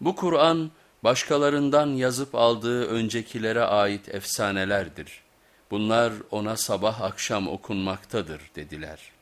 Bu Kur'an başkalarından yazıp aldığı öncekilere ait efsanelerdir. Bunlar ona sabah akşam okunmaktadır dediler.''